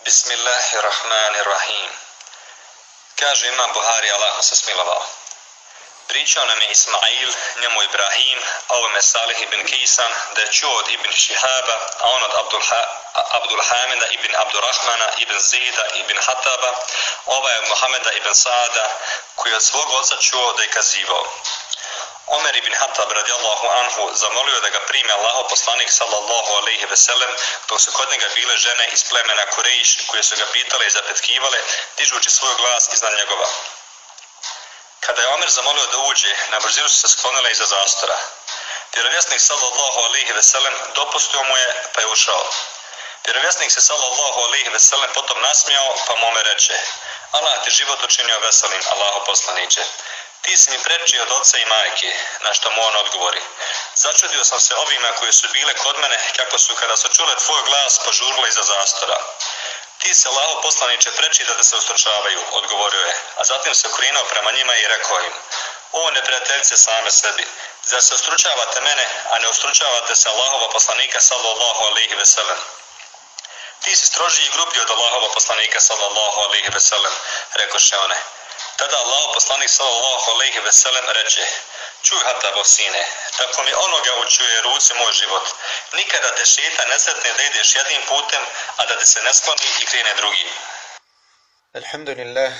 Bismillahirrahmanirrahim. Kaže imam Buhari, Allah se smilovao. Pričao nam je Ismail, njemu Ibrahim, a ovome Salih ibn Kisan, da je čuo od ibn Šihaba, a on od Abdul, ha Abdul Hamida ibn Abdurrahmana ibn Zida ibn Hataba, ovaj od Muhameda ibn Saada, koji od svog oca čuo da je kazivao. Omer ibn Hatab radijallahu anhu zamolio da ga prime Allaho poslanik sallallahu alaihi ve sellem dok su kod njega bile žene iz plemena Kurejiš koje su ga pitale i zapetkivale dižući svoj glas iznad njegova. Kada je Omer zamolio da uđe, na brzinu su se sklonile iza zastora. Vjerovjesnik sallallahu alaihi ve sellem dopustio mu je pa je ušao. Vjerovjesnik se sallallahu alaihi ve sellem potom nasmijao pa mu Omer reče Allah ti život učinio veselim, Allaho poslaniće ti si mi preči od oca i majke, na što mu on odgovori. Začudio sam se ovima koje su bile kod mene, kako su kada su čule tvoj glas požurile iza zastora. Ti se lavo poslaniče preči da te se ustručavaju, odgovorio je, a zatim se okrinuo prema njima i rekao im, o neprijateljice same sebi, zar se ustručavate mene, a ne ustručavate se Allahova poslanika sallallahu alaihi veselem. Ti si stroži i grublji od Allahova poslanika sallallahu alaihi veselem, rekoše one. Tada Allah poslanik sallallahu alejhi ve sellem reče: Čuj hata sine, tako mi onoga učuje ruci moj život. Nikada te šeta ne sretne da ideš jednim putem, a da te se ne skloni i krene drugi. Alhamdulillah,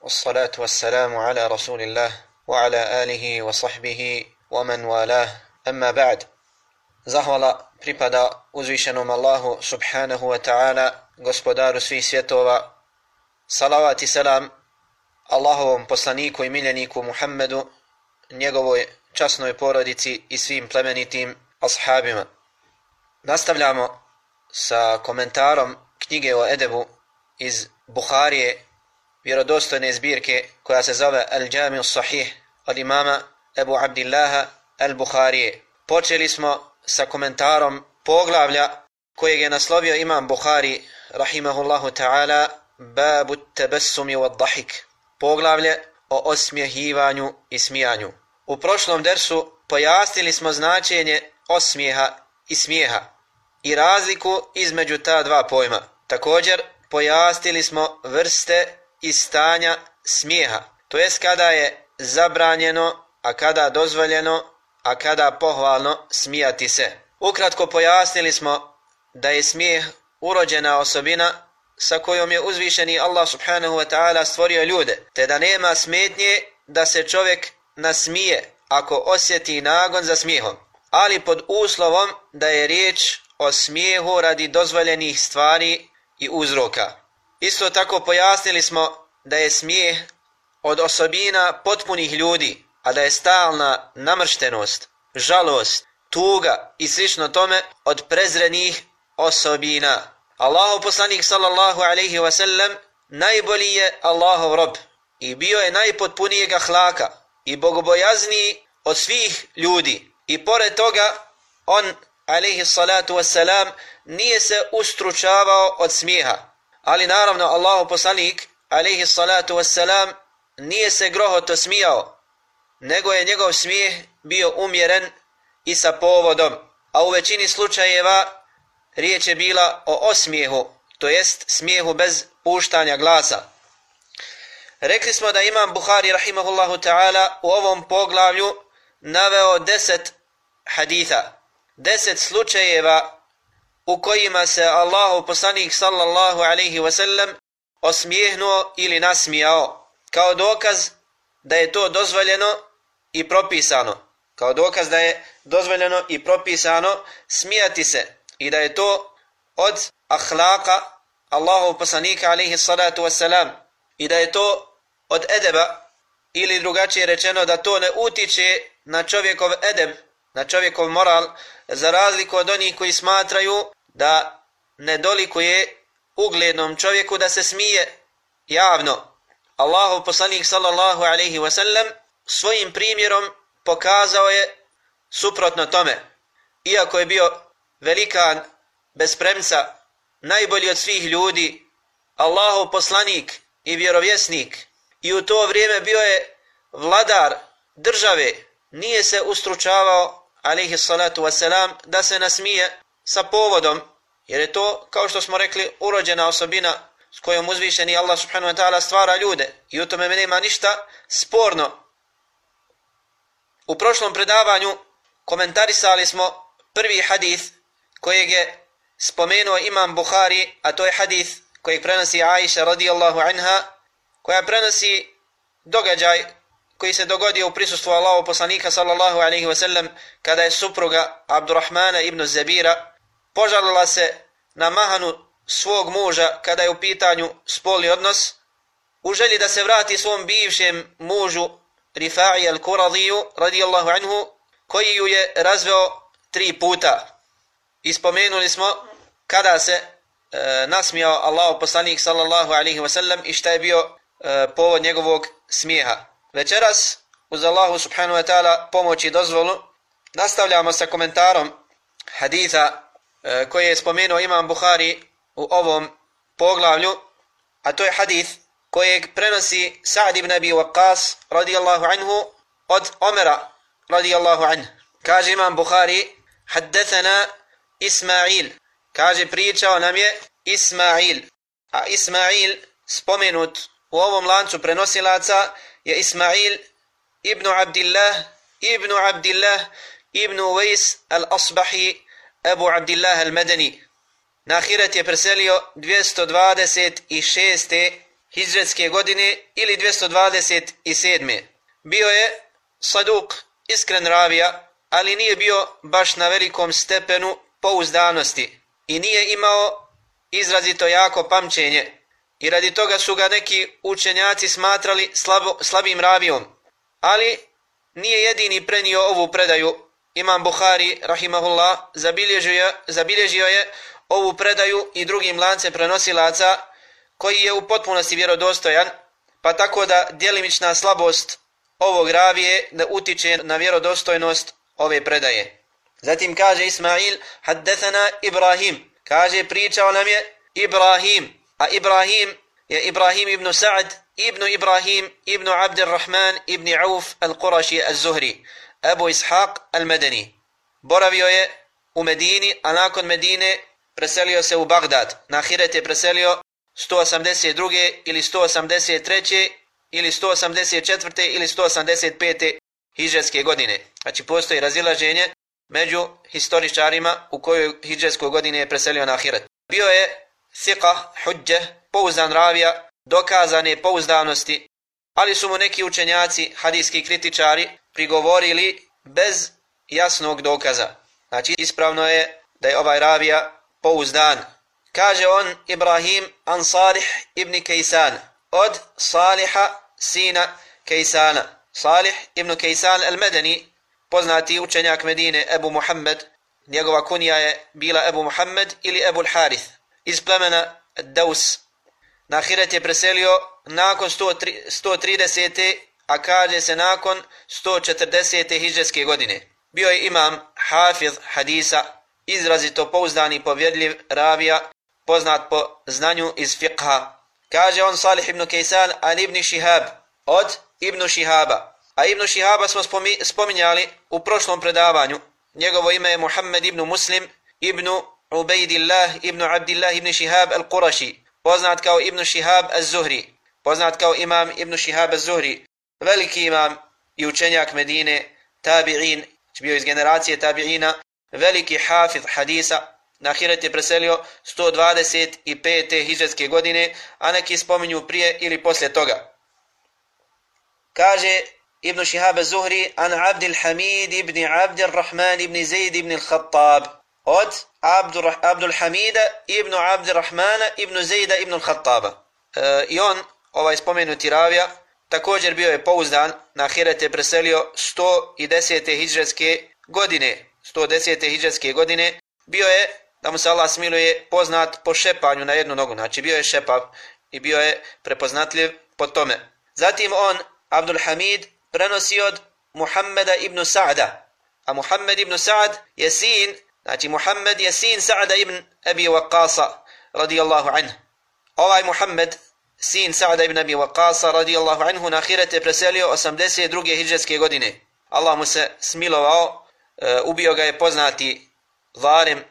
wassalatu wassalamu ala rasulillah, wa ala alihi wa sahbihi, wa man walah, amma ba'd. Zahvala pripada uzvišenom Allahu subhanahu wa ta'ala, gospodaru svih svjetova. Salavat i salam Allahovom poslaniku i miljeniku Muhammedu, njegovoj časnoj porodici i svim plemenitim ashabima. Nastavljamo sa komentarom knjige o Edebu iz Buharije, vjerodostojne zbirke koja se zove Al-Jami Sahih od imama Ebu Abdillaha Al-Buharije. Počeli smo sa komentarom poglavlja kojeg je naslovio imam Buhari rahimahullahu ta'ala babu tebessumi wa dhahik poglavlje o osmjehivanju i smijanju. U prošlom dersu pojasnili smo značenje osmijeha i smijeha i razliku između ta dva pojma. Također pojasnili smo vrste i stanja smijeha, to jest kada je zabranjeno, a kada dozvoljeno, a kada pohvalno smijati se. Ukratko pojasnili smo da je smijeh urođena osobina sa kojom je uzvišeni Allah subhanahu wa ta'ala stvorio ljude, te da nema smetnje da se čovjek nasmije ako osjeti nagon za smijehom, ali pod uslovom da je riječ o smijehu radi dozvoljenih stvari i uzroka. Isto tako pojasnili smo da je smijeh od osobina potpunih ljudi, a da je stalna namrštenost, žalost, tuga i slično tome od prezrenih osobina. Allahu poslanik sallallahu alaihi wa sallam najbolji je Allahov rob i bio je najpotpunijeg ahlaka i bogobojazniji od svih ljudi. I pored toga, on, alaihi salatu wasalam nije se ustručavao od smijeha. Ali naravno, Allahu poslanik, alaihi salatu wasalam nije se grohoto smijao, nego je njegov smijeh bio umjeren i sa povodom. A u većini slučajeva riječ je bila o osmijehu, to jest smijehu bez puštanja glasa. Rekli smo da imam Buhari rahimahullahu ta'ala u ovom poglavlju naveo deset haditha, deset slučajeva u kojima se Allahu poslanik sallallahu alaihi wasallam osmijehnuo ili nasmijao, kao dokaz da je to dozvoljeno i propisano. Kao dokaz da je dozvoljeno i propisano smijati se i da je to od ahlaka Allahov poslanika alaihi salatu wasalam i da je to od edeba ili drugačije rečeno da to ne utiče na čovjekov edeb, na čovjekov moral za razliku od onih koji smatraju da ne dolikuje uglednom čovjeku da se smije javno. Allahov poslanik sallallahu alaihi wasallam svojim primjerom pokazao je suprotno tome. Iako je bio velikan, bespremca, najbolji od svih ljudi, Allahov poslanik i vjerovjesnik i u to vrijeme bio je vladar države, nije se ustručavao, alaihi salatu wasalam, da se nasmije sa povodom, Jer je to, kao što smo rekli, urođena osobina s kojom uzvišeni Allah subhanahu wa ta'ala stvara ljude. I u tome nema ništa sporno. U prošlom predavanju komentarisali smo prvi hadith kojeg je spomenuo imam Bukhari, a to je hadith kojeg prenosi Aisha radijallahu anha, koja prenosi događaj koji se dogodio u prisustvu Allahu poslanika sallallahu alaihi wa sallam kada je supruga Abdurrahmana ibn Zabira požalila se na mahanu svog muža kada je u pitanju spolni odnos u želji da se vrati svom bivšem mužu Rifa'i al-Kuradiju radijallahu anhu koji ju je razveo tri puta. Ispomenuli smo kada se e, nasmijao Allahu poslanik sallallahu alaihi wa sallam i šta je bio e, povod njegovog smijeha. Večeras, uz Allahu subhanahu wa ta'ala pomoći i dozvolu, nastavljamo sa komentarom haditha e, koji je spomenuo imam Buhari u ovom poglavlju, a to je hadith kojeg prenosi Sa'd ibn Abi Waqqas radijallahu anhu od Omera radijallahu anhu. Kaže imam Buhari: "Haddathana Ismail. Kaže pričao nam je Ismail. A Ismail spomenut u ovom lancu prenosilaca je Ismail ibn Abdillah ibn Abdillah ibn Uwais al-Asbahi Abu Abdillah al-Madani. Na Ahiret je preselio 226. hijretske godine ili 227. Bio je saduk, iskren ravija, ali nije bio baš na velikom stepenu pouzdanosti i nije imao izrazito jako pamćenje i radi toga su ga neki učenjaci smatrali slabo, slabim ravijom. Ali nije jedini prenio ovu predaju. Imam Buhari, rahimahullah, zabilježio je, zabilježio je ovu predaju i drugim lancem prenosilaca koji je u potpunosti vjerodostojan, pa tako da djelimična slabost ovog ravije ne utiče na vjerodostojnost ove predaje. Zatim kaže Ismail, haddethana Ibrahim, kaže pričao nam je Ibrahim, A Ibrahim je Ibrahim ibn Sa'd ibn Ibrahim ibn Abdirrahman, ibn Auf al-Qurashi al-Zuhri, Abu Ishaq al-Madani. Boravio je u Medini, a nakon Medine preselio se u Bagdad. Na Hiret je preselio 182. ili 183. ili 184. ili 185. hiđarske godine. Znači postoji razilaženje među historičarima u kojoj hijđarskoj godine je preselio na Ahiret. Bio je siqa, huđe, pouzdan ravija, dokazane pouzdanosti, ali su mu neki učenjaci, hadijski kritičari, prigovorili bez jasnog dokaza. Znači, ispravno je da je ovaj ravija pouzdan. Kaže on Ibrahim an Salih ibn Kejsan, od Saliha sina Kejsana. Salih ibn Kejsan al-Medani, poznati učenjak Medine, Ebu Muhammed, njegova kunija je bila Ebu Muhammed ili Ebu Harith iz plemena Daus. Na Ahiret je preselio nakon 130. a kaže se nakon 140. hijđarske godine. Bio je imam Hafiz Hadisa, izrazito pouzdani i povjedljiv ravija, poznat po znanju iz fiqha. Kaže on Salih ibn Kejsan ali ibn Shihab, od ibn Šihaba. A ibn Šihaba smo spominjali u prošlom predavanju. Njegovo ime je Muhammed ibn Muslim ibn Ubejdillah ibn Abdillah ibn Shihab al-Qurashi, poznat kao ibn Shihab al-Zuhri, poznat kao imam ibn Shihab al-Zuhri, veliki imam i učenjak Medine, tabi'in, bio iz generacije tabi'ina, veliki hafiz hadisa, na Hiret je preselio 125. hijđarske godine, a neki spominju prije ili poslije toga. Kaže Ibn Shihab al-Zuhri, an Abdul Hamid ibn Abdul Rahman ibn Zaid ibn al-Khattab, od Abdur, Abdul Hamida ibn Abdul Rahmana ibn Zejda ibn Khattaba. E, I on, ovaj spomenuti ravija, također bio je pouzdan, na Hirete preselio 110. hijđarske godine. 110. hijđarske godine bio je, da mu se Allah smiluje, poznat po šepanju na jednu nogu. Znači bio je šepav i bio je prepoznatljiv po tome. Zatim on, Abdul Hamid, prenosi od Muhammeda ibn Sa'da. A Muhammed ibn Sa'd je sin Znači, Muhammed je sin Sa'da ibn Abi Waqqasa, radijallahu anhu. Ovaj Muhammed, sin Sa'da ibn Abi Waqqasa, radijallahu anhu, na ahirete preselio 82. hijđarske godine. Allah mu se smilovao, e, ubio ga je poznati Zarim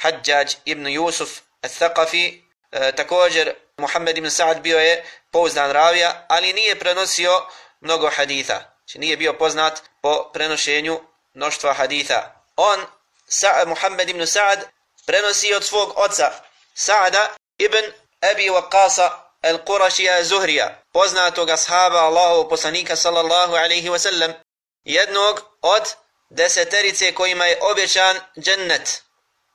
Hadjaj ibn Jusuf al-Thaqafi, e, također Muhammed ibn Sa'd bio je pouzdan ravija, ali nije prenosio mnogo haditha. Znači nije bio poznat po prenošenju mnoštva haditha. On, Sa Muhammed ibn Sa'ad, prenosi od svog oca Sa'ada ibn Abi Waqasa al-Qurashija Zuhrija, poznatog ashaba Allahov poslanika sallallahu alaihi wa sallam, jednog od deseterice kojima je obećan džennet,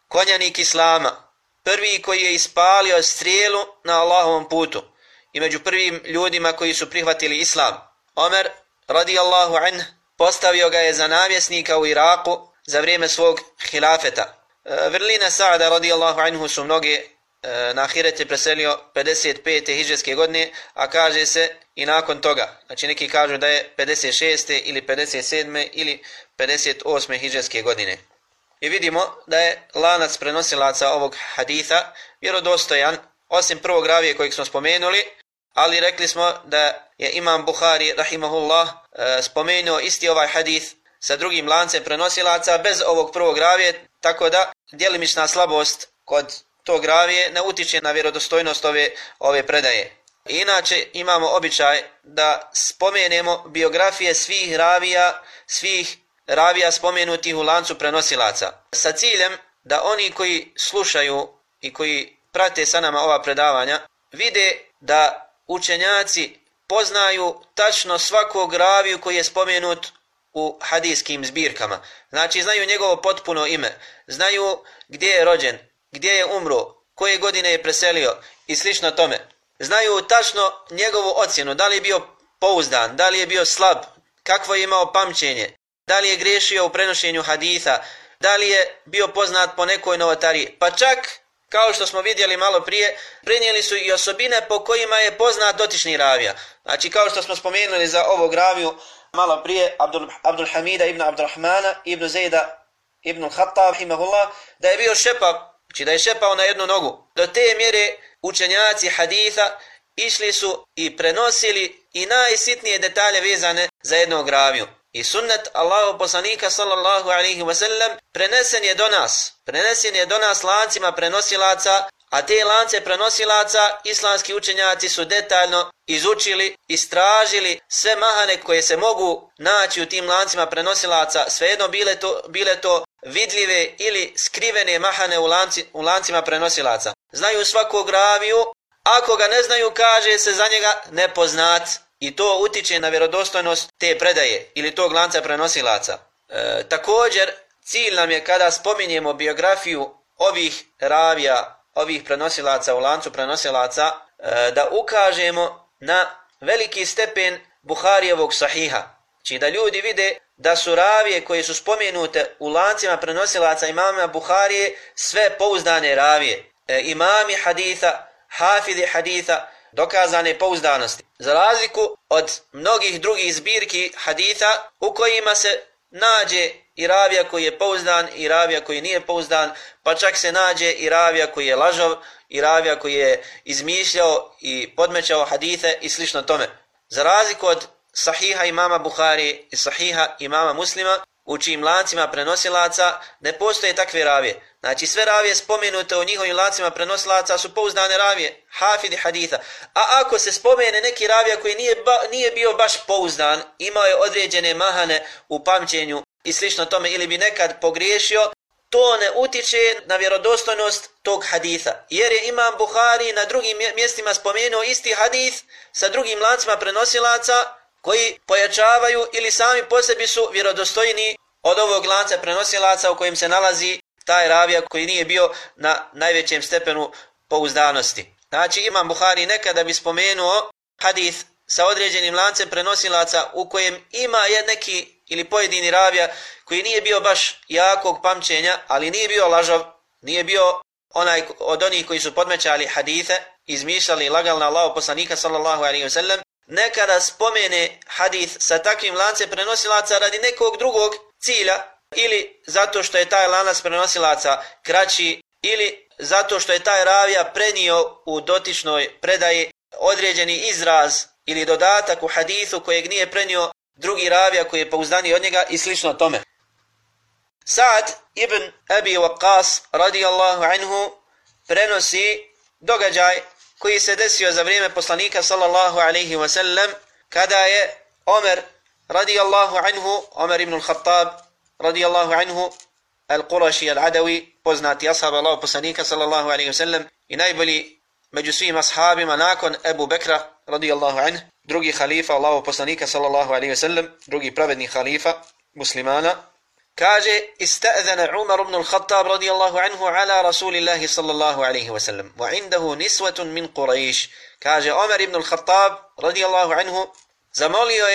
konjanik Islama, prvi koji je ispalio strijelu na Allahovom putu i među prvim ljudima koji su prihvatili Islam. Omer, radijallahu anh, postavio ga je za namjesnika u Iraku za vrijeme svog hilafeta. E, Vrlina Sa'da radijallahu anhu su mnoge e, na Ahiret je preselio 55. hiđarske godine, a kaže se i nakon toga. Znači neki kažu da je 56. ili 57. ili 58. hiđarske godine. I vidimo da je lanac prenosilaca ovog haditha vjerodostojan, osim prvog ravije kojeg smo spomenuli, ali rekli smo da je imam Buhari, rahimahullah, e, spomenuo isti ovaj hadith sa drugim lancem prenosilaca bez ovog prvog ravije, tako da djelimična slabost kod tog ravije ne utiče na vjerodostojnost ove, ove predaje. Inače imamo običaj da spomenemo biografije svih ravija, svih ravija spomenutih u lancu prenosilaca. Sa ciljem da oni koji slušaju i koji prate sa nama ova predavanja, vide da učenjaci poznaju tačno svakog raviju koji je spomenut u hadijskim zbirkama. Znači znaju njegovo potpuno ime, znaju gdje je rođen, gdje je umro, koje godine je preselio i slično tome. Znaju tačno njegovu ocjenu, da li je bio pouzdan, da li je bio slab, kakvo je imao pamćenje, da li je griješio u prenošenju haditha, da li je bio poznat po nekoj novotari, Pa čak, kao što smo vidjeli malo prije, prenijeli su i osobine po kojima je poznat dotični ravija. Znači, kao što smo spomenuli za ovog raviju, malo prije Abdul, Abdul Hamida ibn Abdurrahmana ibn Zejda ibn Khattab rahimahullah da je bio šepav, znači da je šepao na jednu nogu. Do te mjere učenjaci haditha išli su i prenosili i najsitnije detalje vezane za jednog raviju. I sunnet Allahu poslanika sallallahu alaihi wa sallam prenesen je do nas. Prenesen je do nas lancima prenosilaca A te lance prenosilaca islamski učenjaci su detaljno izučili, istražili sve mahane koje se mogu naći u tim lancima prenosilaca, svejedno bile to, bile to vidljive ili skrivene mahane u, lanci, u lancima prenosilaca. Znaju svakog raviju, ako ga ne znaju, kaže se za njega nepoznat i to utiče na vjerodostojnost te predaje ili tog lanca prenosilaca. E, također, cilj nam je kada spominjemo biografiju ovih ravija ovih prenosilaca u lancu prenosilaca e, da ukažemo na veliki stepen Buharijevog sahiha. Či da ljudi vide da su ravije koje su spomenute u lancima prenosilaca imama Buharije sve pouzdane ravije. E, imami haditha, hafidi haditha, dokazane pouzdanosti. Za razliku od mnogih drugih zbirki haditha u kojima se nađe i ravija koji je pouzdan i ravija koji nije pouzdan, pa čak se nađe i ravija koji je lažov i ravija koji je izmišljao i podmećao hadithe i slično tome. Za razliku od sahiha imama Buhari i sahiha imama muslima, u čijim lancima prenosilaca ne postoje takve ravije. Znači sve ravije spomenute u njihovim lancima prenosilaca su pouzdane ravije, hafidi haditha. A ako se spomene neki ravija koji nije, ba, nije bio baš pouzdan, imao je određene mahane u pamćenju i slično tome ili bi nekad pogriješio, to ne utiče na vjerodostojnost tog haditha. Jer je imam Buhari na drugim mjestima spomenuo isti hadith sa drugim lancima prenosilaca koji pojačavaju ili sami po sebi su vjerodostojni od ovog lanca prenosilaca u kojim se nalazi taj ravija koji nije bio na najvećem stepenu pouzdanosti. Znači imam Buhari nekada bi spomenuo hadith sa određenim lancem prenosilaca u kojem ima je neki ili pojedini ravija koji nije bio baš jakog pamćenja, ali nije bio lažov, nije bio onaj od onih koji su podmećali hadithe, izmišljali lagalna na Allahu poslanika sallallahu alaihi wa sallam, nekada spomene hadith sa takvim lancem prenosilaca radi nekog drugog cilja, ili zato što je taj lanac prenosilaca kraći, ili zato što je taj ravija prenio u dotičnoj predaji određeni izraz ili dodatak u hadithu kojeg nije prenio drugi ravija koji je pouzdaniji od njega i slično tome. Sa'd ibn Abi Waqqas radijallahu anhu prenosi događaj koji se desio za vrijeme poslanika sallallahu alaihi wa sallam kada je Omer radijallahu anhu, Omer ibn al-Khattab رضي الله عنه القرشي العدوي poznati أصحاب الله بسنيك صلى الله عليه وسلم i najbolji među svim ashabima nakon Ebu Bekra رضي الله عنه drugi halifa الله بسنيك صلى الله عليه وسلم drugi pravedni halifa مسلمانا kaže استأذن عمر بن الخطاب رضي الله عنه على رسول الله صلى الله عليه وسلم وعنده نسوة من قريش kaže عمر بن الخطاب رضي الله عنه zamolio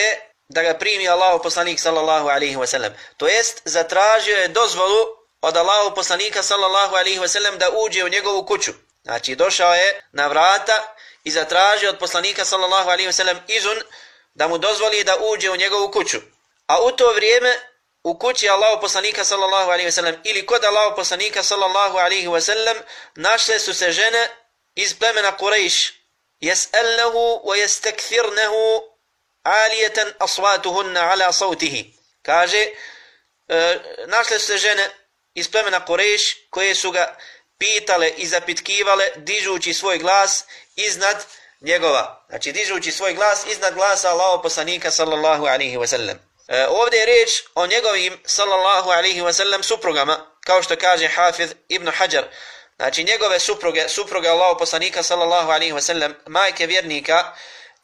da ga primi Allahu poslanik sallallahu alaihi wa sallam. To jest zatražio je dozvolu od Allahu poslanika sallallahu alaihi wa sallam da uđe u njegovu kuću. Znači došao je na vrata i zatražio od poslanika sallallahu alaihi wa sallam izun da mu dozvoli da uđe u njegovu kuću. A u to vrijeme u kući Allahu poslanika sallallahu alaihi wasallam ili kod Allahu poslanika sallallahu alaihi wasallam našle su se žene iz plemena Quraysh Jes'elnehu wa jestekthirnahu alijatan asvatuhunna ala sautihi. Kaže e, našle se žene iz plemena Koreš koje su ga pitale i zapitkivale dižući svoj glas iznad njegova. Znači dižući svoj glas iznad glasa Allahu poslanika sallallahu alaihi wasallam E, ovdje je riječ o njegovim sallallahu alaihi wa sallam suprugama, kao što kaže Hafiz ibn Hajar. Znači njegove supruge, supruge Allahu poslanika sallallahu alaihi wa sallam, majke vjernika,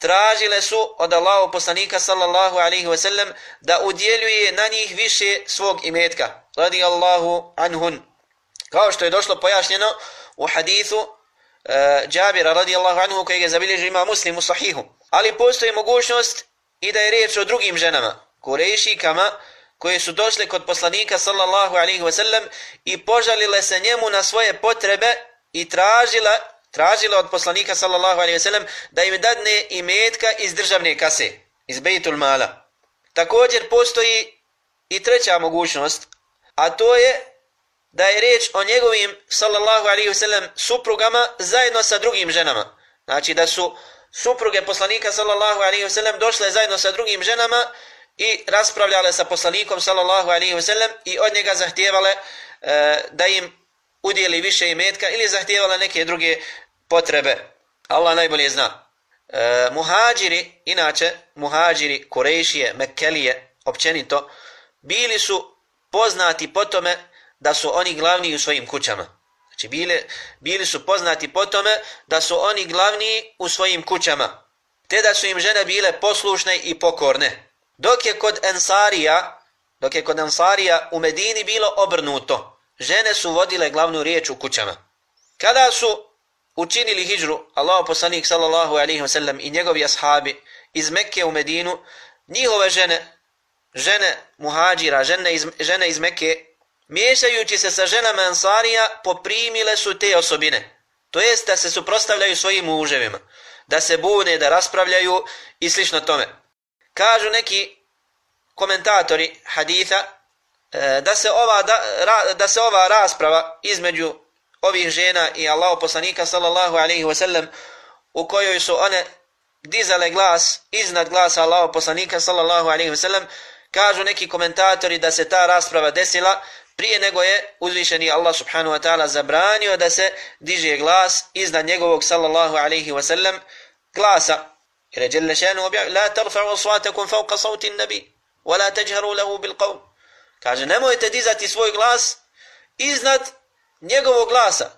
tražile su od Allahu poslanika sallallahu alaihi ve sellem da udjeljuje na njih više svog imetka. Radi Allahu anhun. Kao što je došlo pojašnjeno u hadithu e, uh, Jabira radijallahu anhu koji je zabilježio ima muslim u sahihu. Ali postoji mogućnost i da je riječ o drugim ženama kurejšikama koje su došle kod poslanika sallallahu alaihi ve sellem i požalile se njemu na svoje potrebe i tražila, tražila od poslanika sallallahu alaihi ve sellem da im dadne imetka iz državne kase, iz bejtul mala. Također postoji i treća mogućnost, a to je da je reč o njegovim sallallahu alaihi ve sellem suprugama zajedno sa drugim ženama. Znači da su supruge poslanika sallallahu alaihi ve sellem došle zajedno sa drugim ženama i raspravljale sa poslanikom sallallahu alaihi ve sellem i od njega zahtijevale e, da im udjeli više imetka ili zahtijevale neke druge potrebe. Allah najbolje zna. E, muhađiri, inače muhađiri, korejšije, mekelije, općenito, bili su poznati po tome da su oni glavni u svojim kućama. Znači bili, bili su poznati po tome da su oni glavni u svojim kućama. Te da su im žene bile poslušne i pokorne. Dok je kod Ensarija, dok je kod Ensarija u Medini bilo obrnuto, žene su vodile glavnu riječ u kućama. Kada su učinili hijđru, Allah poslanik sallallahu alaihi wasallam i njegovi ashabi iz Mekke u Medinu, njihove žene, žene muhađira, žene iz, žene iz Mekke, miješajući se sa ženama Ansarija, poprimile su te osobine. To jest da se suprostavljaju svojim muževima, da se bune, da raspravljaju i slično tome kažu neki komentatori haditha e, da se ova da, da se ova rasprava između ovih žena i Allahu poslanika sallallahu alaihi ve sellem u kojoj su one dizale glas iznad glasa Allahu poslanika sallallahu alaihi ve sellem kažu neki komentatori da se ta rasprava desila prije nego je uzvišeni Allah subhanahu wa ta'ala zabranio da se diže glas iznad njegovog sallallahu alaihi ve sellem glasa Jer je Jelle šanu objavio, la tarfa'u aswatakum fawqa sawti an-nabi wa la tajharu lahu bil qawl. Kaže nemojte dizati svoj glas iznad njegovog glasa.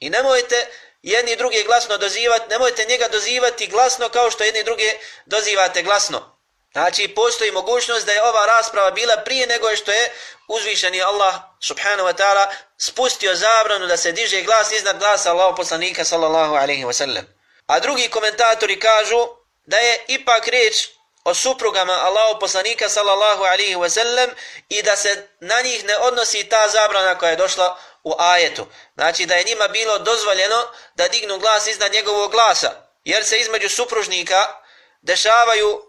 I nemojte jedni druge glasno dozivati, nemojte njega dozivati glasno kao što jedni druge dozivate glasno. Znači, postoji mogućnost da je ova rasprava bila prije nego što je uzvišeni Allah subhanahu wa ta'ala spustio zabranu da se diže glas iznad glasa Allahu poslanika sallallahu alaihi wa sallam. A drugi komentatori kažu da je ipak riječ o suprugama Allahu poslanika sallallahu alaihi wa sallam i da se na njih ne odnosi ta zabrana koja je došla u ajetu. Znači da je njima bilo dozvoljeno da dignu glas iznad njegovog glasa, jer se između supružnika dešavaju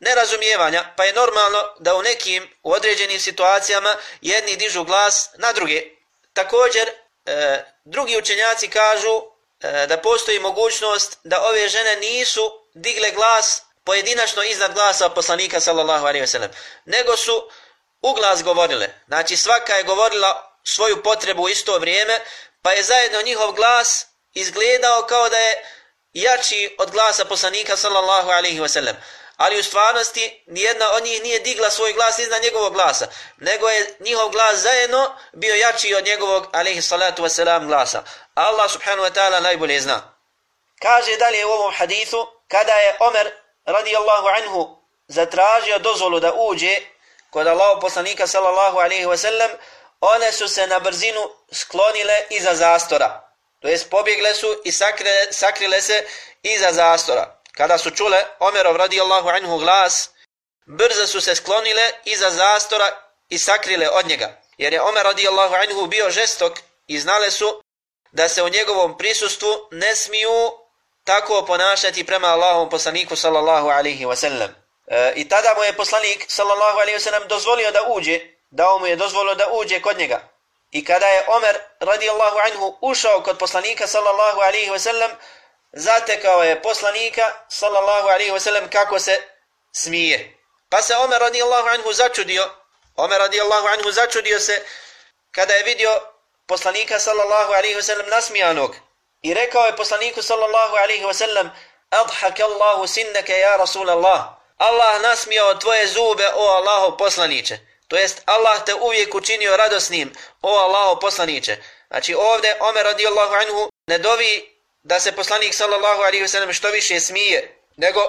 nerazumijevanja, pa je normalno da u nekim u određenim situacijama jedni dižu glas na druge. Također, e, drugi učenjaci kažu e, da postoji mogućnost da ove žene nisu digle glas pojedinačno iznad glasa poslanika sallallahu alejhi ve sellem nego su u glas govorile. Znači svaka je govorila svoju potrebu u isto vrijeme, pa je zajedno njihov glas izgledao kao da je jači od glasa poslanika sallallahu alaihi wasallam. Ali u stvarnosti nijedna od njih nije digla svoj glas iznad njegovog glasa, nego je njihov glas zajedno bio jači od njegovog alaihi salatu wasalam glasa. Allah subhanahu wa ta'ala najbolje zna. Kaže dalje u ovom hadithu, kada je Omer radijallahu anhu zatražio dozvolu da uđe kod Allahu poslanika sallallahu alaihi wasallam, one su se na brzinu sklonile iza zastora. To jest pobjegle su i sakrile, sakrile se iza zastora. Kada su čule Omerov radijallahu anhu glas, brzo su se sklonile iza zastora i sakrile od njega. Jer je Omer radijallahu anhu bio žestok i znale su da se u njegovom prisustvu ne smiju tako ponašati prema Allahom poslaniku sallallahu alaihi wasallam. E, I tada mu je poslanik sallallahu alaihi wasallam dozvolio da uđe, dao mu je dozvolo da uđe kod njega. I kada je Omer radijallahu anhu ušao kod poslanika sallallahu alaihi wasallam, zatekao je poslanika sallallahu alaihi wasallam kako se smije. Pa se Omer radijallahu anhu začudio, Omer radijallahu anhu začudio se kada je vidio poslanika sallallahu alaihi wasallam nasmijanog. I rekao je poslaniku sallallahu alaihi wasallam, adhaka Allahu sinnaka ja Rasul Allah. Allah nasmijao tvoje zube o Allahu poslaniće. To jest Allah te uvijek učinio radosnim o Allahu poslaniće. Znači ovdje Omer radijallahu anhu ne dovi da se poslanik sallallahu alaihi wasallam što više smije, nego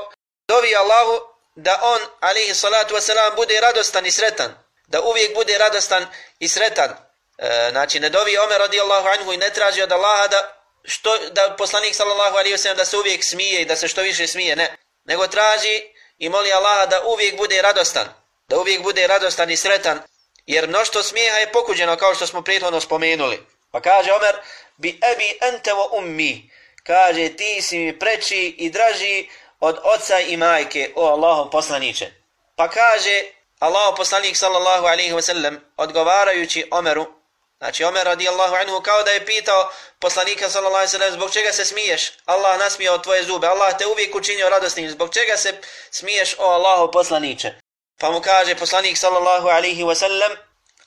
dovi Allahu da on alaihi salatu wasalam bude radostan i sretan. Da uvijek bude radostan i sretan. E, znači ne dovi Omer radijallahu anhu i ne traži od Allaha da što da poslanik sallallahu alejhi ve sellem da se uvijek smije i da se što više smije, ne. Nego traži i moli Allaha da uvijek bude radostan, da uvijek bude radostan i sretan, jer mnoštvo smijeha je pokuđeno kao što smo prethodno spomenuli. Pa kaže Omer, bi ebi ente wa ummi, kaže ti si mi preči i draži od oca i majke, o Allahov poslaniće. Pa kaže Allahov poslanik sallallahu alejhi ve sellem odgovarajući Omeru, Znači Omer radijallahu anhu kao da je pitao poslanika sallallahu alejhi ve sellem zbog čega se smiješ? Allah nasmijao tvoje zube. Allah te uvijek učinio radosnim. Zbog čega se smiješ o Allahu poslanice? Pa mu kaže poslanik sallallahu alejhi ve sellem: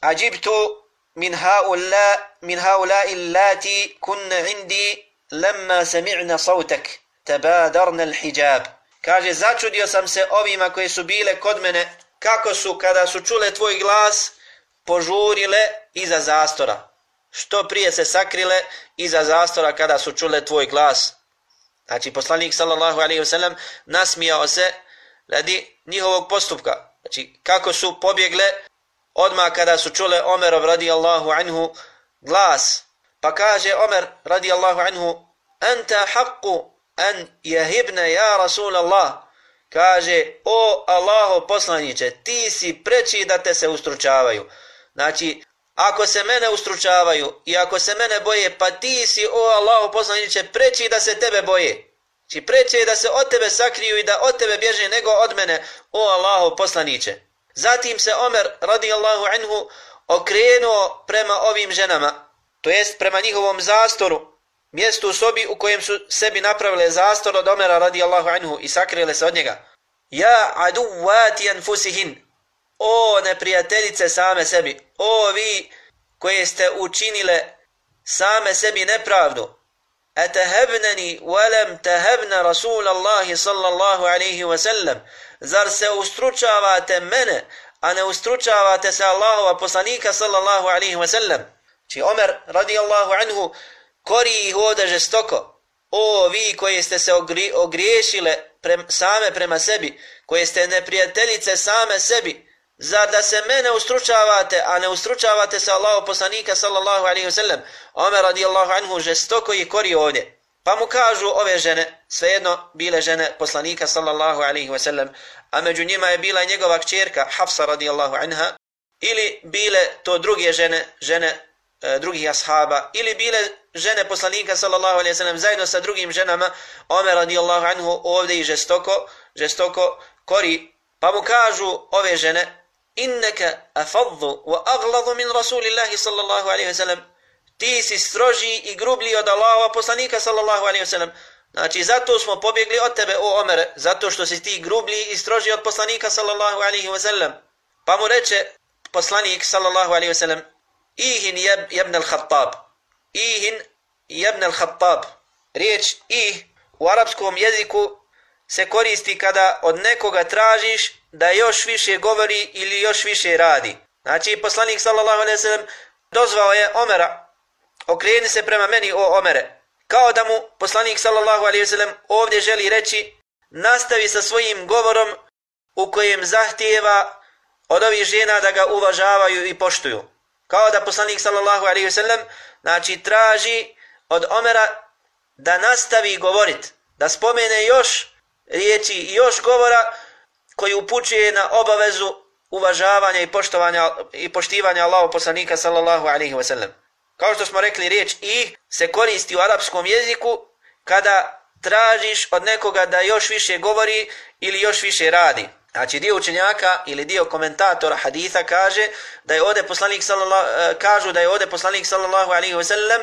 "Ajibtu min haula min haula illati kunna indi lamma sami'na sautak tabadarna al-hijab." Kaže začudio sam se ovima koji su bile kod mene kako su kada su čule tvoj glas požurile iza zastora. Što prije se sakrile iza zastora kada su čule tvoj glas. Znači, poslanik sallallahu alaihi wa sallam nasmijao se radi njihovog postupka. Znači, kako su pobjegle odmah kada su čule Omerov radijallahu anhu glas. Pa kaže Omer radijallahu anhu Anta haqqu an jahibne ja Rasul Allah. Kaže, o Allaho poslaniće, ti si preći da te se ustručavaju. Znači, ako se mene ustručavaju i ako se mene boje, pa ti si, o Allaho poslaniće, preći da se tebe boje. Znači, Či preće je da se od tebe sakriju i da od tebe bježe nego od mene, o Allaho poslaniće. Zatim se Omer, radijallahu anhu, okrenuo prema ovim ženama, to jest prema njihovom zastoru, mjestu u sobi u kojem su sebi napravile zastor od Omera, radijallahu anhu, i sakrile se od njega. Ja aduvati anfusihin, o neprijateljice same sebi, o vi koje ste učinile same sebi nepravdu, etehebneni walam tehebna Rasulallahi sallallahu alaihi wa sallam, zar se ustručavate mene, a ne ustručavate se Allahova poslanika sallallahu alaihi wa sallam. Či Omer radijallahu anhu kori ih ovdje žestoko, o vi koji ste se ogriješile pre, same prema sebi, koje ste neprijateljice same sebi, Zar da se mene ustručavate, a ne ustručavate se Allahu poslanika sallallahu alaihi wasallam? Omer radijallahu anhu žestoko je kori ovdje. Pa mu kažu ove žene, svejedno bile žene poslanika sallallahu alaihi wasallam, a među njima je bila njegova kćerka Hafsa radijallahu anha, ili bile to druge žene, žene e, drugih ashaba, ili bile žene poslanika sallallahu alaihi wasallam zajedno sa drugim ženama, Omer radijallahu anhu ovdje i žestoko, žestoko kori. Pa mu kažu ove žene, innaka afadhu wa aghladu min rasulillahi sallallahu alaihi wa sallam ti si stroži i grublji od Allahova poslanika sallallahu alaihi wa sallam znači zato smo pobjegli od tebe o Omer zato što si ti grublji i stroži od poslanika sallallahu alaihi wa sallam pa mu reče poslanik sallallahu alaihi wasallam ihin jebn al-Khattab. Ihin jebne al-Khattab. Riječ ih u arapskom jeziku se koristi kada od nekoga tražiš da još više govori ili još više radi. Znači, poslanik sallallahu alaihi sallam dozvao je Omera, okreni se prema meni o Omere, kao da mu poslanik sallallahu alaihi sallam ovdje želi reći, nastavi sa svojim govorom u kojem zahtijeva od ovih žena da ga uvažavaju i poštuju. Kao da poslanik sallallahu alaihi sallam znači traži od Omera da nastavi govorit, da spomene još riječi i još govora koji upućuje na obavezu uvažavanja i poštovanja i poštivanja Allahu poslanika sallallahu alejhi ve sellem. Kao što smo rekli riječ i se koristi u arapskom jeziku kada tražiš od nekoga da još više govori ili još više radi. Znači dio učenjaka ili dio komentatora haditha kaže da je ovdje poslanik sallallahu e, kažu da je ovdje poslanik sallallahu alejhi ve sellem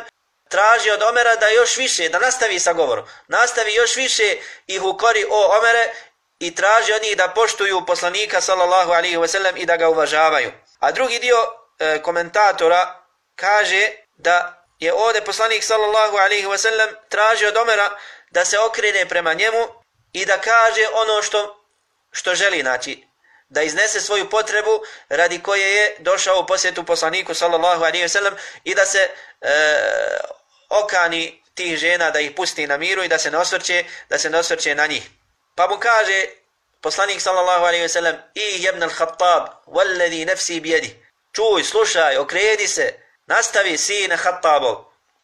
traži od Omera da još više da nastavi sa govorom. Nastavi još više ih ukori o Omere i traži od njih da poštuju poslanika sallallahu alaihi wasallam i da ga uvažavaju. A drugi dio e, komentatora kaže da je ovdje poslanik sallallahu alaihi wasallam traži od Omera da se okrene prema njemu i da kaže ono što, što želi, znači da iznese svoju potrebu radi koje je došao u posjetu poslaniku sallallahu alaihi wasallam i da se e, okani tih žena da ih pusti na miru i da se ne osvrće, da se ne osvrće na njih. Pa mu kaže poslanik sallallahu alejhi ve sellem i jebn al-Khattab wallazi nafsi bi. Čuj, slušaj, okredi se, nastavi sine Khattabov.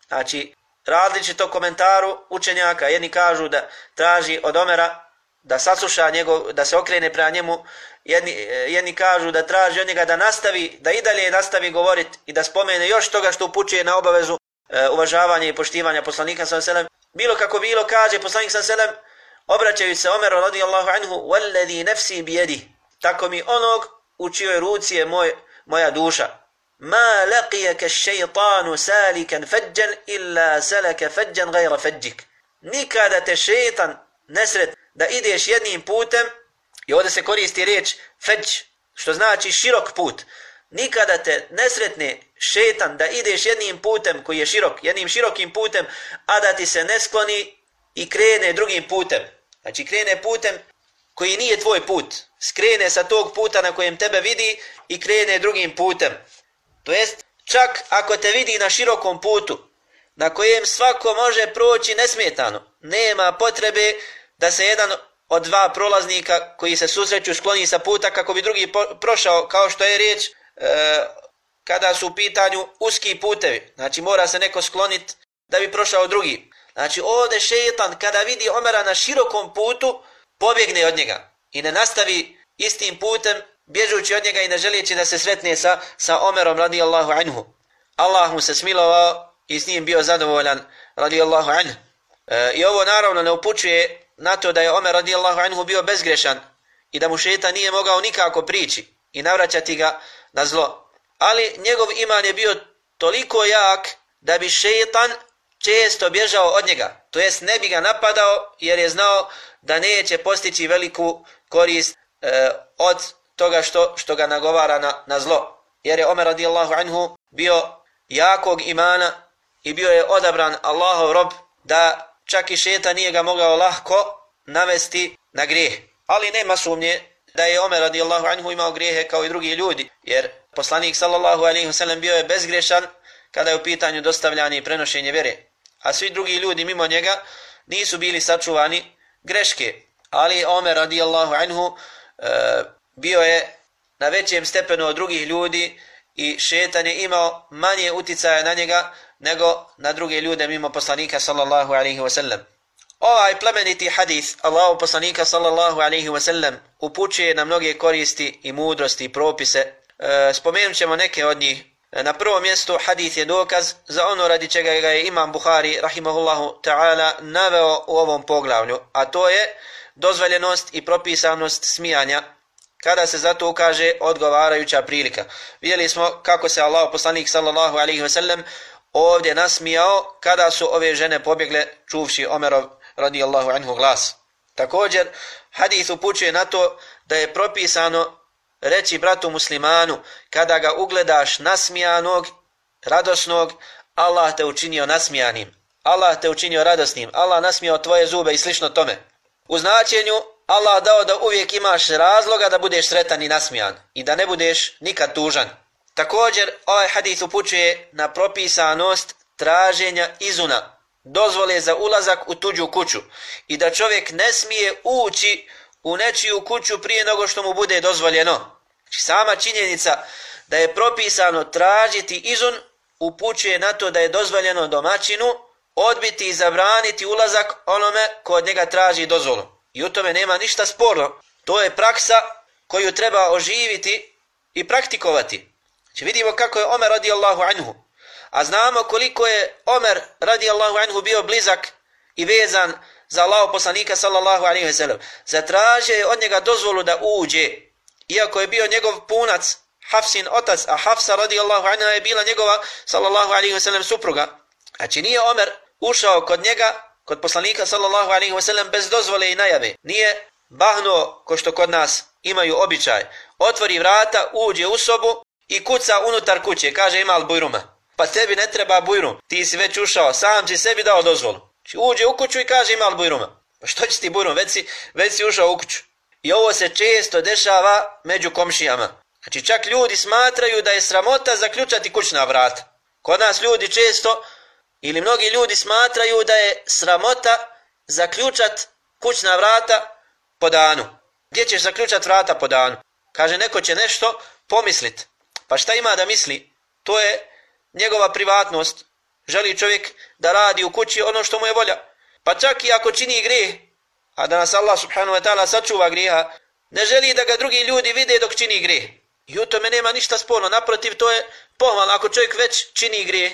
Znači, različito komentaru učenjaka, jedni kažu da traži od Omera da sasluša njegov, da se okrene prema njemu, jedni, jedni kažu da traži od njega da nastavi, da i dalje nastavi govoriti i da spomene još toga što upućuje na obavezu e, uvažavanja i poštivanja poslanika sallallahu alejhi ve sellem. Bilo kako bilo kaže poslanik sallallahu alejhi ve sellem obraćaju se Omeru radijallahu anhu wallazi nafsi bi yadi tako mi onog u čijoj ruci je moj, moja duša. Ma laqiyaka ash-shaytanu salikan fajjan illa salaka fajjan ghayra fajjik. Nikada te šejtan nesret da ideš jednim putem i ovdje se koristi riječ fajj što znači širok put. Nikada te nesretne šetan da ideš jednim putem koji je širok, jednim širokim putem, a da ti se ne skloni i krene drugim putem. Znači krene putem koji nije tvoj put. Skrene sa tog puta na kojem tebe vidi i krene drugim putem. To jest, čak ako te vidi na širokom putu, na kojem svako može proći nesmetano, nema potrebe da se jedan od dva prolaznika koji se susreću skloni sa puta kako bi drugi prošao, kao što je riječ e, kada su u pitanju uski putevi. Znači mora se neko skloniti da bi prošao drugi. Znači ovdje šeitan kada vidi Omera na širokom putu, pobjegne od njega i ne nastavi istim putem, bježući od njega i ne želijeći da se sretne sa, sa Omerom radijallahu anhu. Allah mu se smilovao i s njim bio zadovoljan radijallahu anhu. E, I ovo naravno ne upućuje na to da je Omer radijallahu anhu bio bezgrešan i da mu šeitan nije mogao nikako prići i navraćati ga na zlo. Ali njegov iman je bio toliko jak da bi šeitan često bježao od njega, to jest ne bi ga napadao jer je znao da neće postići veliku korist e, od toga što što ga nagovara na, na zlo. Jer je Omer radijallahu anhu bio jakog imana i bio je odabran Allahov rob da čak i šeta nije ga mogao lahko navesti na grijeh. Ali nema sumnje da je Omer radijallahu anhu imao grijehe kao i drugi ljudi, jer poslanik sallallahu alaihi wasallam bio je bezgrešan kada je u pitanju dostavljanje i prenošenje vere a svi drugi ljudi mimo njega nisu bili sačuvani greške. Ali Omer radijallahu anhu e, bio je na većem stepenu od drugih ljudi i šetan je imao manje uticaja na njega nego na druge ljude mimo poslanika sallallahu alaihi wa sallam. Ovaj plemeniti hadis Allahu poslanika sallallahu alaihi wa sallam upućuje na mnoge koristi i mudrosti i propise. E, spomenut ćemo neke od njih E, na prvom mjestu hadith je dokaz za ono radi čega ga je imam Buhari rahimahullahu ta'ala naveo u ovom poglavlju, a to je dozvoljenost i propisanost smijanja kada se za to ukaže odgovarajuća prilika. Vidjeli smo kako se Allah poslanik sallallahu alaihi ve sellem ovdje nasmijao kada su ove žene pobjegle čuvši Omerov radijallahu anhu glas. Također, hadith upućuje na to da je propisano reći bratu muslimanu kada ga ugledaš nasmijanog, radosnog, Allah te učinio nasmijanim. Allah te učinio radosnim. Allah nasmijao tvoje zube i slično tome. U značenju Allah dao da uvijek imaš razloga da budeš sretan i nasmijan i da ne budeš nikad tužan. Također, ovaj hadith upućuje na propisanost traženja izuna, dozvole za ulazak u tuđu kuću i da čovjek ne smije ući u nečiju kuću prije nego što mu bude dozvoljeno. Znači, sama činjenica da je propisano tražiti izun upućuje na to da je dozvoljeno domaćinu odbiti i zabraniti ulazak onome ko od njega traži dozvolu. I u tome nema ništa sporno. To je praksa koju treba oživiti i praktikovati. Znači vidimo kako je Omer radijallahu anhu. A znamo koliko je Omer radijallahu anhu bio blizak i vezan za Allaho poslanika sallallahu alaihi ve sellem. Zatražio je od njega dozvolu da uđe. Iako je bio njegov punac, Hafsin otac, a Hafsa radijallahu anha je bila njegova sallallahu alaihi wasallam supruga. Znači nije Omer ušao kod njega, kod poslanika sallallahu alaihi wasallam bez dozvole i najave. Nije bahno ko što kod nas imaju običaj. Otvori vrata, uđe u sobu i kuca unutar kuće, kaže ima li bujruma. Pa tebi ne treba bujrum, ti si već ušao, sam si sebi dao dozvolu. Znači, uđe u kuću i kaže ima li bujruma. Pa što će ti bujrum, već si, već si ušao u kuću. I ovo se često dešava među komšijama. Znači čak ljudi smatraju da je sramota zaključati kućna vrata. Kod nas ljudi često ili mnogi ljudi smatraju da je sramota zaključat kućna vrata po danu. Gdje ćeš zaključat vrata po danu? Kaže neko će nešto pomislit. Pa šta ima da misli? To je njegova privatnost. Želi čovjek da radi u kući ono što mu je volja. Pa čak i ako čini greh, a da nas Allah subhanahu wa ta'ala sačuva griha, ne želi da ga drugi ljudi vide dok čini greh. I u tome nema ništa spolno. Naprotiv, to je pohval. Ako čovjek već čini greh,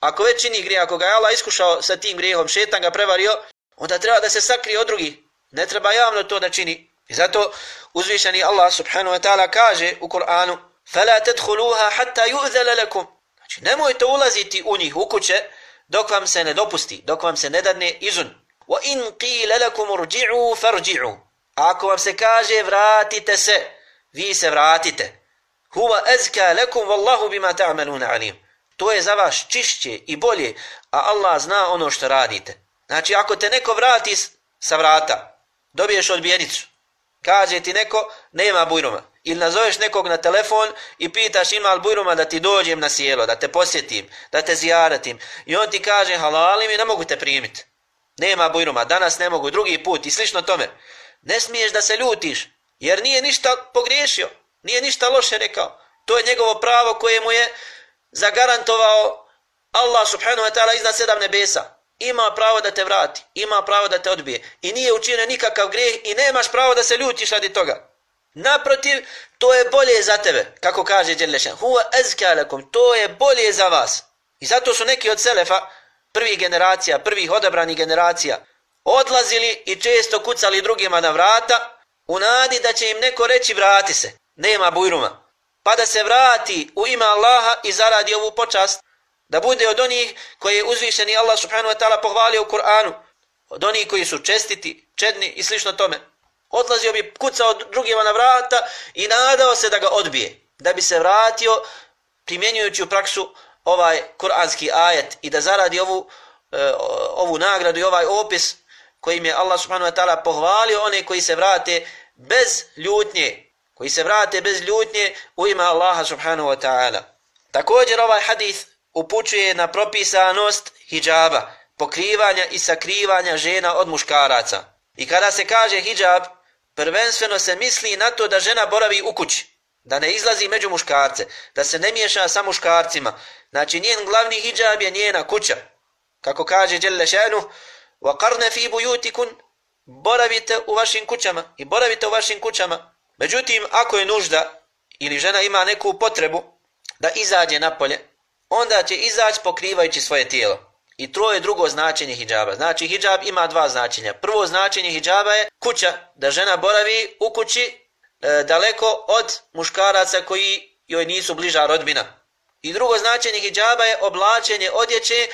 ako već čini greh, ako ga je Allah iskušao sa tim grehom, šetan ga prevario, onda treba da se sakrije od drugih. Ne treba javno to da čini. I zato uzvišeni Allah subhanahu wa ta'ala kaže u Kur'anu فَلَا تَدْخُلُوهَا حَتَّى يُؤْذَلَ لَكُمْ Znači, nemojte ulaziti u njih, u kuće, dok vam se ne dopusti, dok vam se ne dadne izun. وَإِنْ قِيلَ لَكُمْ رُجِعُوا فَرْجِعُوا Ako vam se kaže vratite se, vi se vratite. Huwa azka lakum wallahu bima ta'maluna alim. To je za vas čišće i bolje, a Allah zna ono što radite. Znači, ako te neko vrati sa vrata, dobiješ odbijenicu. Kaže ti neko, nema bujroma. Ili nazoveš nekog na telefon i pitaš ima li bujroma da ti dođem na sjelo, da te posjetim, da te zijaratim. I on ti kaže, halali mi, ne mogu te primiti. Nema bujruma, danas ne mogu, drugi put i slično tome. Ne smiješ da se ljutiš, jer nije ništa pogriješio. Nije ništa loše rekao. To je njegovo pravo koje mu je zagarantovao Allah subhanahu wa ta'ala iznad sedam nebesa. Ima pravo da te vrati, ima pravo da te odbije. I nije učinio nikakav grijeh i nemaš pravo da se ljutiš radi toga. Naprotiv, to je bolje za tebe, kako kaže Đelešan. Huwa ezkalekum, to je bolje za vas. I zato su neki od Selefa, prvih generacija, prvih odabranih generacija, odlazili i često kucali drugima na vrata, u nadi da će im neko reći vrati se nema bujruma. Pa da se vrati u ima Allaha i zaradi ovu počast, da bude od onih koji je uzvišeni Allah subhanahu wa ta'ala pohvalio u Kur'anu, od onih koji su čestiti, čedni i slično tome. Odlazio bi kucao drugima na vrata i nadao se da ga odbije, da bi se vratio primjenjujući u praksu ovaj kuranski ajet i da zaradi ovu, e, ovu nagradu i ovaj opis kojim je Allah subhanahu wa ta'ala pohvalio one koji se vrate bez ljutnje, koji se vrate bez ljutnje u ime Allaha subhanahu wa ta'ala. Također ovaj hadith upućuje na propisanost hijjaba, pokrivanja i sakrivanja žena od muškaraca. I kada se kaže hijjab, prvenstveno se misli na to da žena boravi u kući, da ne izlazi među muškarce, da se ne miješa sa muškarcima. Znači njen glavni hijab je njena kuća. Kako kaže Đelle šenu, وَقَرْنَ فِي بُيُوتِكُنْ Boravite u vašim kućama i boravite u vašim kućama. Međutim, ako je nužda ili žena ima neku potrebu da izađe napolje, onda će izaći pokrivajući svoje tijelo. I to je drugo značenje hijjaba. Znači, hijjab ima dva značenja. Prvo značenje hijjaba je kuća, da žena boravi u kući e, daleko od muškaraca koji joj nisu bliža rodbina. I drugo značenje hijjaba je oblačenje odjeće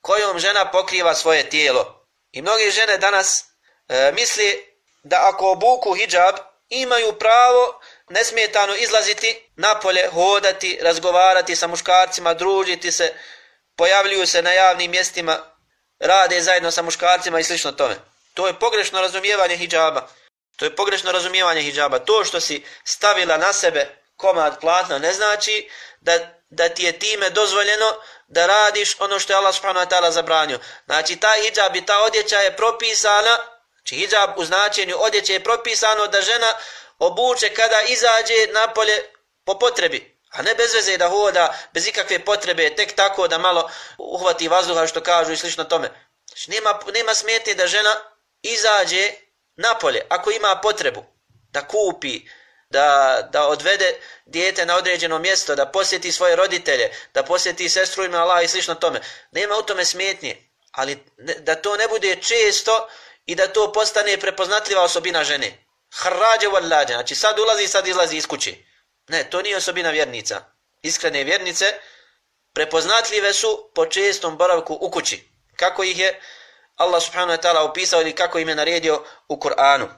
kojom žena pokriva svoje tijelo. I mnoge žene danas e, misli da ako obuku hijjab, imaju pravo nesmetano izlaziti napolje, hodati, razgovarati sa muškarcima, družiti se, pojavljuju se na javnim mjestima, rade zajedno sa muškarcima i slično tome. To je pogrešno razumijevanje hijjaba. To je pogrešno razumijevanje hijjaba. To što si stavila na sebe komad platna ne znači da, da ti je time dozvoljeno da radiš ono što je Allah subhanahu wa ta'ala zabranio. Znači ta hijab i ta odjeća je propisana, znači hijab u značenju odjeće je propisano da žena obuče kada izađe napolje po potrebi. A ne bez veze da hoda, bez ikakve potrebe, tek tako da malo uhvati vazduha što kažu i slično tome. Znači nema, nema smetnje da žena izađe napolje ako ima potrebu da kupi, da, da odvede dijete na određeno mjesto, da posjeti svoje roditelje, da posjeti sestru ima Allah i slično tome. Nema u tome smetnje, ali ne, da to ne bude često i da to postane prepoznatljiva osobina žene. Hrađe vallađe, znači sad ulazi, sad izlazi iz kuće. Ne, to nije osobina vjernica. Iskrene vjernice prepoznatljive su po čestom boravku u kući. Kako ih je Allah subhanahu wa ta'ala opisao ili kako im je naredio u Kur'anu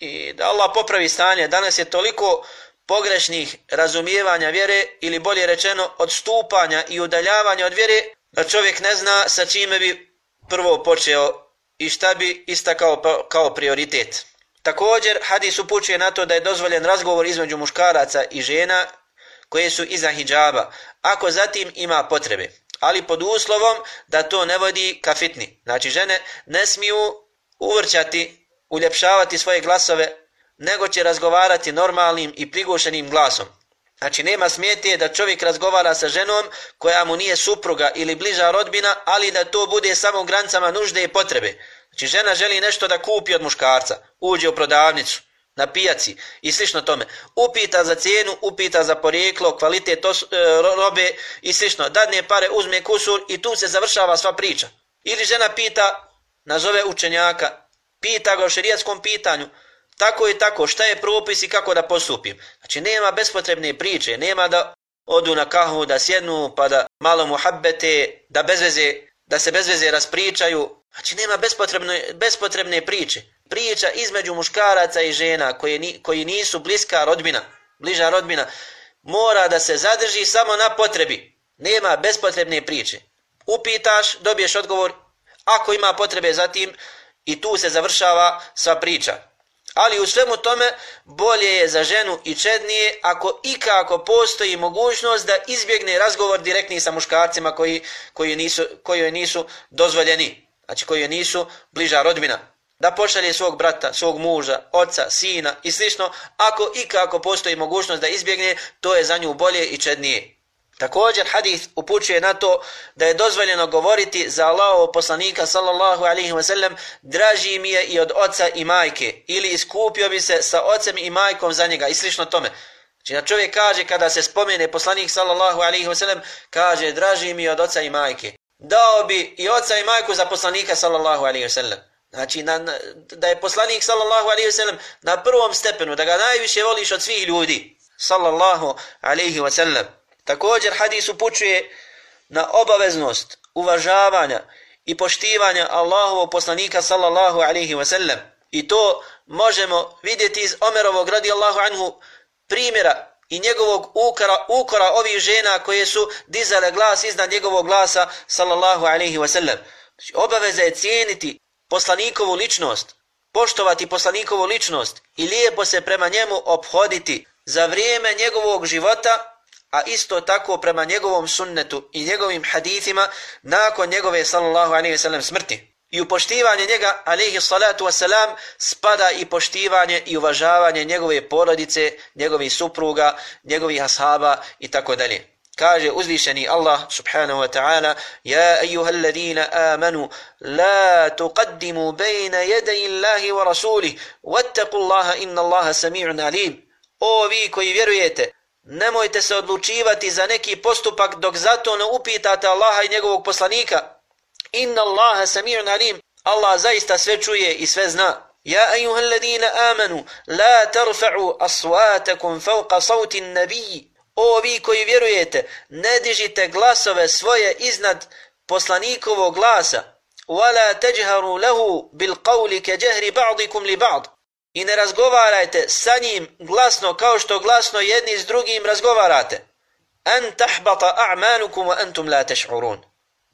i da Allah popravi stanje. Danas je toliko pogrešnih razumijevanja vjere ili bolje rečeno odstupanja i udaljavanja od vjere da čovjek ne zna sa čime bi prvo počeo i šta bi istakao pa- kao prioritet. Također hadis upućuje na to da je dozvoljen razgovor između muškaraca i žena koje su iza hijjaba, ako zatim ima potrebe, ali pod uslovom da to ne vodi ka fitni. Znači žene ne smiju uvrćati uljepšavati svoje glasove, nego će razgovarati normalnim i prigušenim glasom. Znači, nema smjetije da čovjek razgovara sa ženom koja mu nije supruga ili bliža rodbina, ali da to bude samo u granicama nužde i potrebe. Znači, žena želi nešto da kupi od muškarca, uđe u prodavnicu, na pijaci i slično tome. Upita za cijenu, upita za porijeklo, kvalitet os, e, robe i slično. Dadne pare, uzme kusur i tu se završava sva priča. Ili žena pita, nazove učenjaka, pita ga o šerijatskom pitanju, tako i tako, šta je propis i kako da postupim. Znači, nema bespotrebne priče, nema da odu na kahu, da sjednu, pa da malo muhabbete, da, bezveze, da se bezveze raspričaju. Znači, nema bespotrebne, bespotrebne priče. Priča između muškaraca i žena koji, ni, koji nisu bliska rodbina, bliža rodbina, mora da se zadrži samo na potrebi. Nema bespotrebne priče. Upitaš, dobiješ odgovor, ako ima potrebe za tim, i tu se završava sva priča. Ali u svemu tome bolje je za ženu i čednije ako ikako postoji mogućnost da izbjegne razgovor direktni sa muškarcima koji, koji, nisu, koji nisu dozvoljeni, znači koji nisu bliža rodbina. Da pošalje svog brata, svog muža, oca, sina i slično, ako i kako postoji mogućnost da izbjegne, to je za nju bolje i čednije. Također hadith upućuje na to da je dozvoljeno govoriti za Allahovog poslanika sallallahu alaihi wa sallam draži mi je i od oca i majke ili iskupio bi se sa ocem i majkom za njega i slično tome. Znači da čovjek kaže kada se spomene poslanik sallallahu alaihi wa sallam kaže draži mi je od oca i majke. Dao bi i oca i majku za poslanika sallallahu alaihi wa sallam. Znači na, da je poslanik sallallahu alaihi wa sallam na prvom stepenu da ga najviše voliš od svih ljudi sallallahu alaihi wa sallam. Također hadis upućuje na obaveznost uvažavanja i poštivanja Allahovog poslanika sallallahu alaihi wa sallam. I to možemo vidjeti iz Omerovog radijallahu anhu primjera i njegovog ukora, ukora ovih žena koje su dizale glas iznad njegovog glasa sallallahu alaihi wa sallam. Znači, obaveza je cijeniti poslanikovu ličnost, poštovati poslanikovu ličnost i lijepo se prema njemu obhoditi za vrijeme njegovog života a isto tako prema njegovom sunnetu i njegovim hadithima nakon njegove sallallahu alaihi wasallam smrti. I u poštivanje njega, alaihi salatu wasalam, spada i poštivanje i uvažavanje njegove porodice, njegovih supruga, njegovih ashaba i tako dalje. Kaže uzvišeni Allah subhanahu wa ta'ala Ja ejuha alladina amanu La tuqaddimu bejna jedaj Allahi wa rasulih Wattaku Allaha inna Allaha sami'un alim O vi koji vjerujete nemojte se odlučivati za neki postupak dok zato ne upitate Allaha i njegovog poslanika. Inna Allaha sami'un alim. Allah zaista sve čuje i sve zna. Ja ejuha alladina amanu, la tarfa'u aswatakum fauqa sauti nabiji. O vi koji vjerujete, ne dižite glasove svoje iznad poslanikovog glasa. Wala tajharu lahu bil qawli ke jahri ba'dikum li ba'd. i ne razgovarajte sa njim glasno kao što glasno jedni s drugim razgovarate. An tahbata a'manukum wa antum la tash'urun.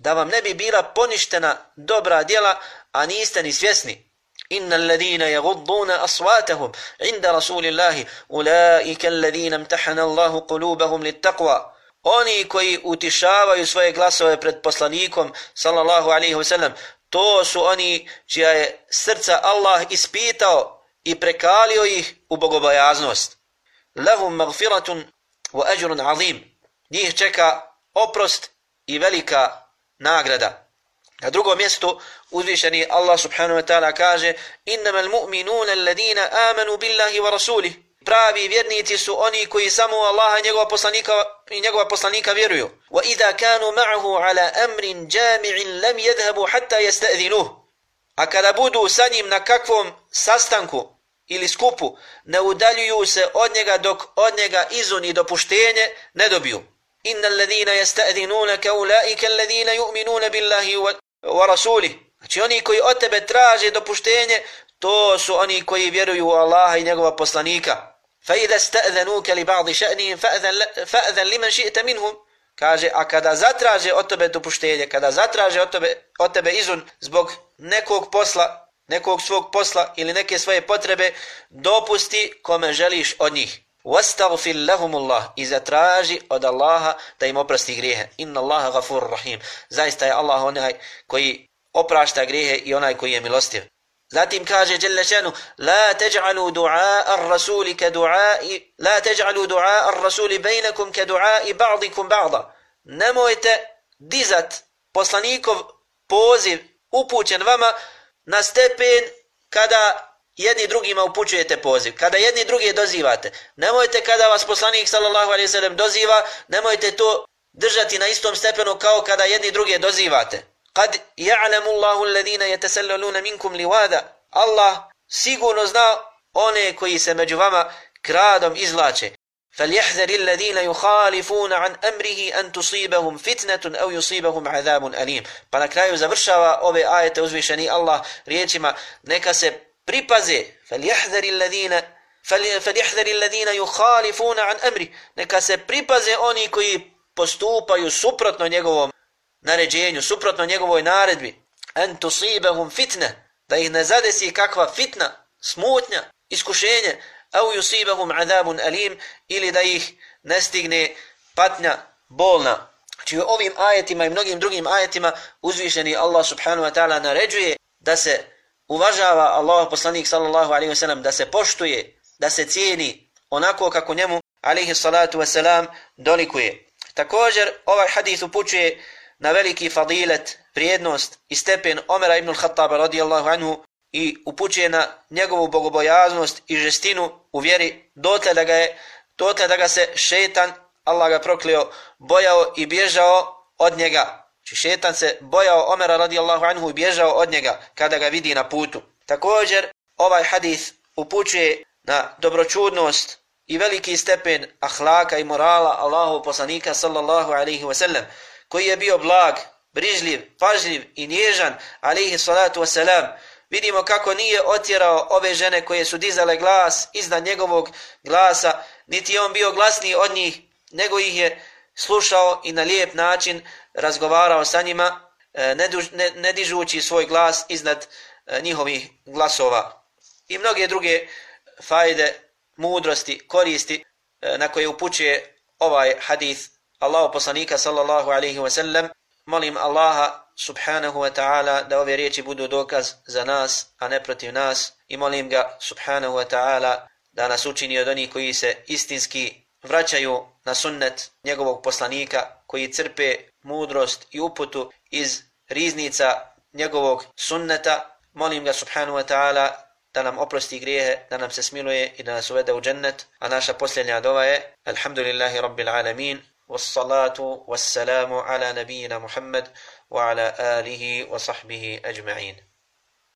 Da vam ne bi bila poništena dobra djela, a niste ni svjesni. Inna alladhina yaghudduna aswatahum 'inda rasulillahi ulaika alladhina imtahana Allahu qulubahum lit-taqwa. Oni koji utišavaju svoje glasove pred poslanikom sallallahu alejhi ve sellem, to su oni čija je srca Allah ispitao i prekalio ih u bogobojaznost. Lahum magfiratun wa ajrun azim. Njih čeka oprost i velika nagrada. Na drugom mjestu uzvišeni Allah subhanahu wa ta'ala kaže Innama mu'minuna alladina amanu billahi wa rasulih. Pravi vjernici su oni koji samo Allaha i njegova poslanika i njegova poslanika vjeruju. Wa idha kanu ma'ahu ala amrin jami'in lam yadhhabu hatta yasta'dhinuhu. A kada budu sa njim na kakvom sastanku ili skupu, ne udaljuju se od njega dok od njega izun i dopuštenje ne dobiju. Inna alladhina yasta'dhinunaka ulaika alladhina yu'minuna billahi wa, rasulih. Znači oni koji od tebe traže dopuštenje, to su oni koji vjeruju u Allaha i njegova poslanika. Fa idha sta'dhanuka li ba'd sha'nihim fa'dhan fa'dhan liman shi'ta minhum. Kaže, a kada zatraže od tebe dopuštenje, kada zatraže od tebe, od tebe izun zbog nekog posla, nekog svog posla ili neke svoje potrebe, dopusti kome želiš od njih. وَاسْتَغْفِرْ لَهُمُ اللَّهِ i zatraži od Allaha da im oprosti grijehe. Inna Allaha ghafurur rahim. Zaista je Allah onaj koji oprašta grijehe i onaj koji je milostiv. Zatim kaže dželle šanu: La teđalu du'a ar-rasuli ka du'a la teđalu du'a ar-rasuli bejnekum ka du'a i ba'dikum ba'da. Nemojte dizat poslanikov poziv upućen vama na stepen kada jedni drugima upućujete poziv, kada jedni drugi dozivate. Nemojte kada vas poslanik sallallahu alejhi ve sellem doziva, nemojte to držati na istom stepenu kao kada jedni drugi dozivate. Kad ya'lamu Allahu alladhina yatasallaluna minkum liwada. Allah sigurno zna one koji se među vama kradom izlače. فليحذر الذين يخالفون عن امره ان تصيبهم فتنه او يصيبهم عذاب اليم pa na kraju završava ove ajete uzvišeni Allah riječima neka se pripaze فليحذر الذين فليحذر الذين يخالفون عن امره neka se pripaze oni koji postupaju suprotno njegovom naređenju suprotno njegovoj naredbi an tusibahum fitna da ih ne zadesi kakva fitna smutnja iskušenje au yusibahum adabun alim ili da ih ne stigne patnja bolna. Znači u ovim ajetima i mnogim drugim ajetima uzvišeni Allah subhanahu wa ta'ala naređuje da se uvažava Allah poslanik sallallahu alaihi wa sallam, da se poštuje, da se cijeni onako kako njemu alaihi salatu wa salam dolikuje. Također ovaj hadith upućuje na veliki fadilet, prijednost i stepen Omera ibn al-Khattaba radijallahu anhu i upućuje na njegovu bogobojaznost i žestinu u vjeri dotle da ga je dotle da ga se šetan Allah ga proklio bojao i bježao od njega či šetan se bojao Omera radijallahu anhu i bježao od njega kada ga vidi na putu. Također ovaj hadis upućuje na dobročudnost i veliki stepen ahlaka i morala Allahu poslanika sallallahu alaihi wasallam koji je bio blag, brižljiv, pažljiv i nježan alaihi salatu wasalam. Vidimo kako nije otjerao ove žene koje su dizale glas iznad njegovog glasa, niti je on bio glasniji od njih, nego ih je slušao i na lijep način razgovarao sa njima, e, ne, duž, ne, ne dižući svoj glas iznad e, njihovih glasova. I mnoge druge fajde, mudrosti, koristi e, na koje upućuje ovaj hadith Allahu poslanika sallallahu alaihi wa sallam. Molim Allaha subhanahu wa ta'ala da ove riječi budu dokaz za nas, a ne protiv nas. I molim ga subhanahu wa ta'ala da nas učini od onih koji se istinski vraćaju na sunnet njegovog poslanika, koji crpe mudrost i uputu iz riznica njegovog sunneta. Molim ga subhanahu wa ta'ala da nam oprosti grijehe, da nam se smiluje i da nas uvede u džennet. A naša posljednja dova je Alhamdulillahi Rabbil Alamin. والصلاة والسلام على نبينا محمد وعلى آله وصحبه أجمعين